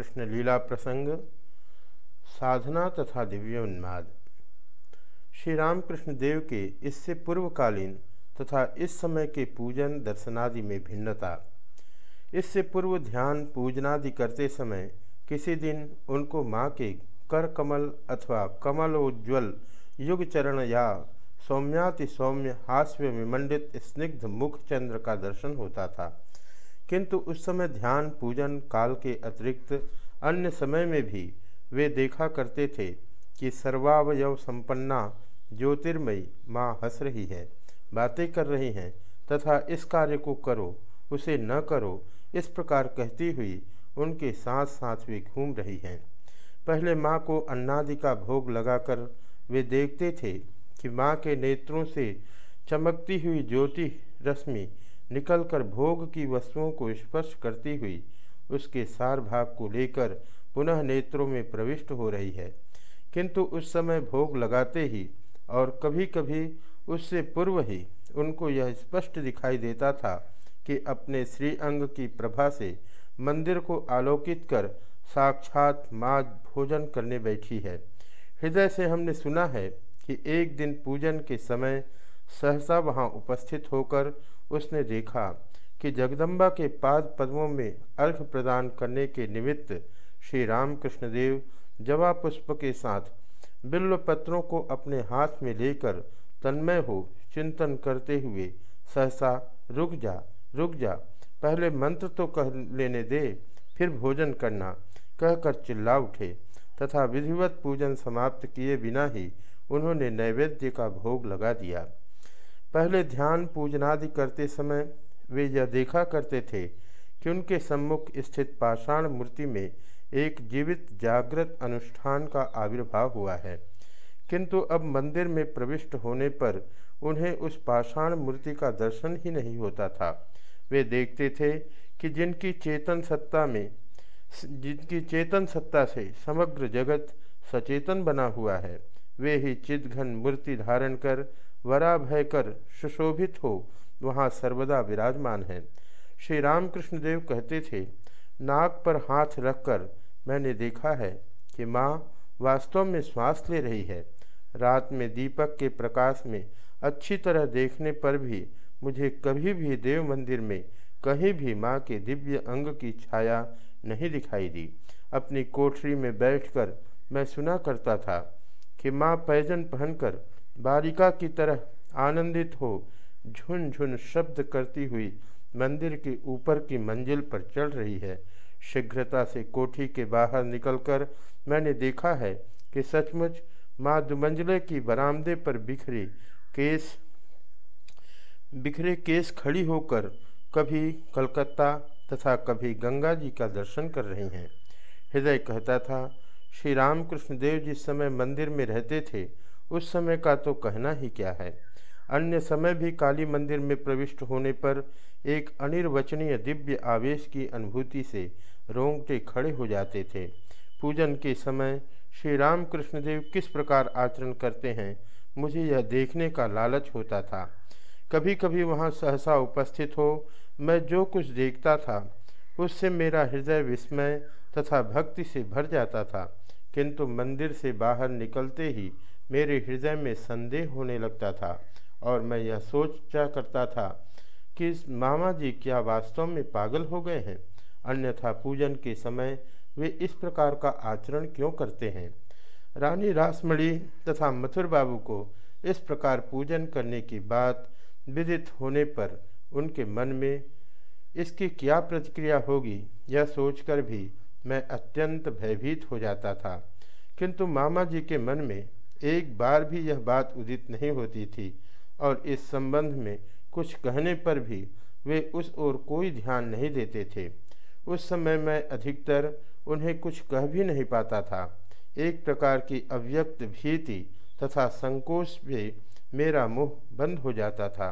रामकृष्ण लीला प्रसंग, साधना तथा दिव्योन्माद श्री रामकृष्ण देव के इससे पूर्वकालीन तथा इस समय के पूजन दर्शनादि में भिन्नता। इससे पूर्व ध्यान पूजनादि करते समय किसी दिन उनको माँ के कर कमल अथवा कमलोज्वल युग चरण या सौम्याति सौम्य हास्य विमंडित स्निग्ध मुख चंद्र का दर्शन होता था। किंतु उस समय ध्यान, पूजन, काल के अतिरिक्त अन्य समय में भी वे देखा करते थे कि सर्वावयव संपन्ना ज्योतिर्मयी माँ हंस रही है, बातें कर रही हैं तथा इस कार्य को करो, उसे न करो, इस प्रकार कहती हुई उनके साथ साथ वे घूम रही हैं। पहले माँ को अन्नादि का भोग लगाकर वे देखते थे कि माँ के नेत्रों से चमकती हुई ज्योति रश्मि निकलकर भोग की वस्तुओं को स्पर्श करती हुई उसके सार भाग को लेकर पुनः नेत्रों में प्रविष्ट हो रही है। किंतु उस समय भोग लगाते ही और कभी कभी उससे पूर्व ही उनको यह स्पष्ट दिखाई देता था कि अपने श्री अंग की प्रभा से मंदिर को आलोकित कर साक्षात माँ भोजन करने बैठी है। हृदय से हमने सुना है कि एक दिन पूजन के समय सहसा वहाँ उपस्थित होकर उसने देखा कि जगदम्बा के पाद पद्मों में अर्घ प्रदान करने के निमित्त श्री रामकृष्ण देव जवा पुष्प के साथ बिल्व पत्रों को अपने हाथ में लेकर तन्मय हो चिंतन करते हुए, सहसा, रुक जा रुक जा, पहले मंत्र तो कह लेने दे, फिर भोजन करना, कहकर चिल्ला उठे, तथा विधिवत पूजन समाप्त किए बिना ही उन्होंने नैवेद्य का भोग लगा दिया। पहले ध्यान पूजनादि करते समय वे यह देखा करते थे कि उनके सम्मुख स्थित पाषाण मूर्ति में एक जीवित जागृत अनुष्ठान का आविर्भाव हुआ है। किंतु अब मंदिर में प्रविष्ट होने पर उन्हें उस पाषाण मूर्ति का दर्शन ही नहीं होता था। वे देखते थे कि जिनकी चेतन सत्ता में, जिनकी चेतन सत्ता से समग्र जगत सचेतन बना हुआ है, वे ही चिदघन मूर्ति धारण कर वरा कर सुशोभित हो, वहाँ सर्वदा विराजमान है। श्री रामकृष्ण देव कहते थे, नाक पर हाथ रखकर मैंने देखा है कि माँ वास्तव में श्वास ले रही है। रात में दीपक के प्रकाश में अच्छी तरह देखने पर भी मुझे कभी भी देव मंदिर में कहीं भी माँ के दिव्य अंग की छाया नहीं दिखाई दी। अपनी कोठरी में बैठकर मैं सुना करता था कि माँ पैजन पहनकर बालिका की तरह आनंदित हो झुन शब्द करती हुई मंदिर के ऊपर की मंजिल पर चढ़ रही है। शीघ्रता से कोठी के बाहर निकलकर मैंने देखा है कि सचमुच माँ दुमंजले की बरामदे पर बिखरे केस बिखरे केस खड़ी होकर कभी कलकत्ता तथा कभी गंगा जी का दर्शन कर रही हैं। हृदय कहता था, श्री रामकृष्ण देव जिस समय मंदिर में रहते थे उस समय का तो कहना ही क्या है। अन्य समय भी काली मंदिर में प्रविष्ट होने पर एक अनिर्वचनीय दिव्य आवेश की अनुभूति से रोंगटे खड़े हो जाते थे। पूजन के समय श्री राम कृष्णदेव किस प्रकार आचरण करते हैं, मुझे यह देखने का लालच होता था। कभी कभी वहाँ सहसा उपस्थित हो, मैं जो कुछ देखता था, उससे मेरा हृदय विस्मय तथा भक्ति से भर जाता था। किंतु मंदिर से बाहर निकलते ही मेरे हृदय में संदेह होने लगता था और मैं यह सोचा करता था कि मामा जी क्या वास्तव में पागल हो गए हैं? अन्यथा पूजन के समय वे इस प्रकार का आचरण क्यों करते हैं? रानी रासमणी तथा मथुर बाबू को इस प्रकार पूजन करने की बात विदित होने पर उनके मन में इसकी क्या प्रतिक्रिया होगी, यह सोचकर भी मैं अत्यंत भयभीत हो जाता था। किंतु मामा जी के मन में एक बार भी यह बात उदित नहीं होती थी और इस संबंध में कुछ कहने पर भी वे उस ओर कोई ध्यान नहीं देते थे। उस समय मैं अधिकतर उन्हें कुछ कह भी नहीं पाता था। एक प्रकार की अव्यक्त भीति तथा संकोच भी मेरा मुँह बंद हो जाता था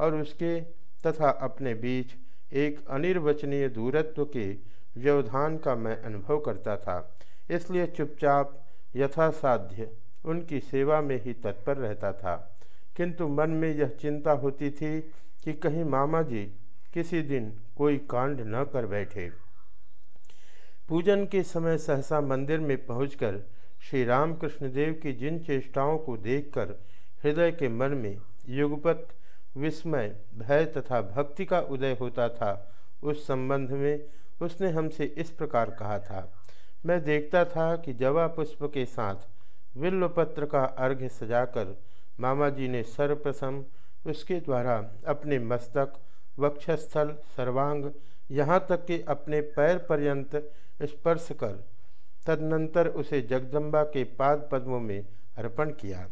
और उसके तथा अपने बीच एक अनिर्वचनीय दूरत्व के व्यवधान का मैं अनुभव करता था। इसलिए चुपचाप, यथासाध्य, उनकी सेवा में ही तत्पर रहता था। किंतु मन में यह चिंता होती थी कि कहीं मामा जी किसी दिन कोई कांड न कर बैठे। पूजन के समय सहसा मंदिर में पहुंचकर श्री रामकृष्ण देव की जिन चेष्टाओं को देखकर हृदय के मन में युगपत, विस्मय, भय तथा भक्ति का उदय होता था, उस संबंध में उसने हमसे इस प्रकार कहा था, मैं देखता था कि जवा पुष्प के साथ विल्लपत्र का अर्घ्य सजाकर मामा जी ने सर्वप्रथम उसके द्वारा अपने मस्तक, वक्षस्थल, सर्वांग, यहाँ तक कि अपने पैर पर्यंत स्पर्श कर तदनंतर उसे जगदम्बा के पाद पद्मों में अर्पण किया।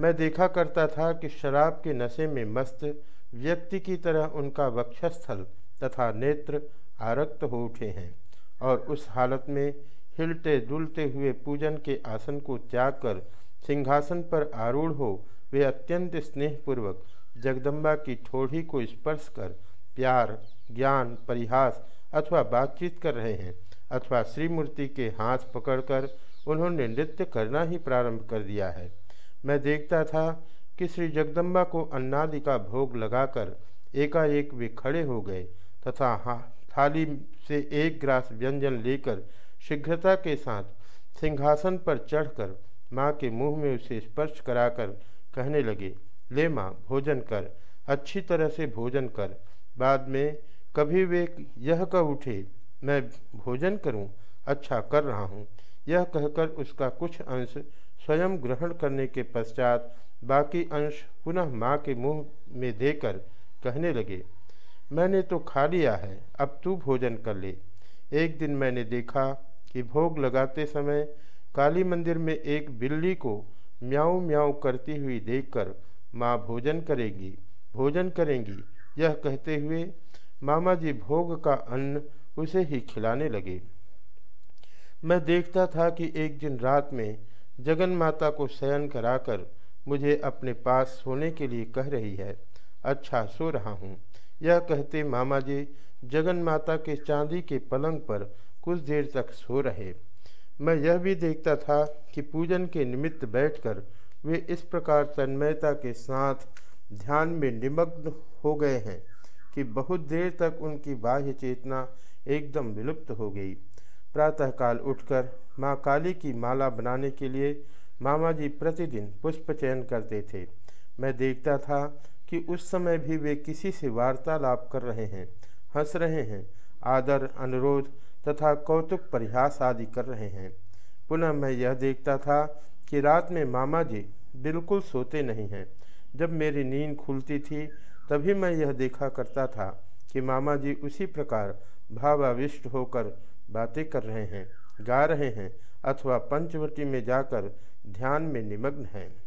मैं देखा करता था कि शराब के नशे में मस्त व्यक्ति की तरह उनका वक्षस्थल तथा नेत्र आरक्त हो उठे हैं और उस हालत में हिलते डुलते हुए पूजन के आसन को त्याग कर सिंहासन पर आरूढ़ हो वे अत्यंत स्नेहपूर्वक जगदम्बा की ठोड़ी को स्पर्श कर प्यार, ज्ञान, परिहास अथवा बातचीत कर रहे हैं अथवा श्रीमूर्ति के हाथ पकड़कर उन्होंने नृत्य करना ही प्रारंभ कर दिया है। मैं देखता था कि श्री जगदम्बा को अन्नादि का भोग लगाकर एकाएक वे खड़े हो गए तथा थाली से एक ग्रास व्यंजन लेकर शीघ्रता के साथ सिंहासन पर चढ़कर माँ के मुँह में उसे स्पर्श कराकर कहने लगे, ले माँ, भोजन कर, अच्छी तरह से भोजन कर। बाद में कभी वे यह कह उठे, मैं भोजन करूँ अच्छा कर रहा हूँ। यह कहकर उसका कुछ अंश स्वयं ग्रहण करने के पश्चात बाकी अंश पुनः माँ के मुँह में देकर कहने लगे मैंने तो खा लिया है, अब तू भोजन कर ले। एक दिन मैंने देखा कि भोग लगाते समय काली मंदिर में एक बिल्ली को म्याऊ म्याऊ करती हुई देखकर माँ भोजन करेगी, भोजन करेंगी। यह कहते हुए मामा जी भोग का अन्न उसे ही खिलाने लगे। मैं देखता था कि एक दिन रात में जगन माता को शयन कराकर मुझे अपने पास सोने के लिए कह रही है अच्छा सो रहा हूँ। यह कहते मामा जी, जगन माता के चांदी के पलंग पर कुछ देर तक सो रहे। मैं यह भी देखता था कि पूजन के निमित्त बैठकर वे इस प्रकार तन्मयता के साथ ध्यान में निमग्न हो गए हैं कि बहुत देर तक उनकी बाह्य चेतना एकदम विलुप्त हो गई। प्रातःकाल उठकर माँ काली की माला बनाने के लिए मामा जी प्रतिदिन पुष्प चयन करते थे। मैं देखता था कि उस समय भी वे किसी से वार्तालाप कर रहे हैं, हंस रहे हैं, आदर, अनुरोध तथा कौतुक परिहास आदि कर रहे हैं। पुनः मैं यह देखता था कि रात में मामा जी बिल्कुल सोते नहीं हैं। जब मेरी नींद खुलती थी, तभी मैं यह देखा करता था कि मामा जी उसी प्रकार भावाविष्ट होकर बातें कर रहे हैं, गा रहे हैं अथवा पंचवटी में जाकर ध्यान में निमग्न हैं।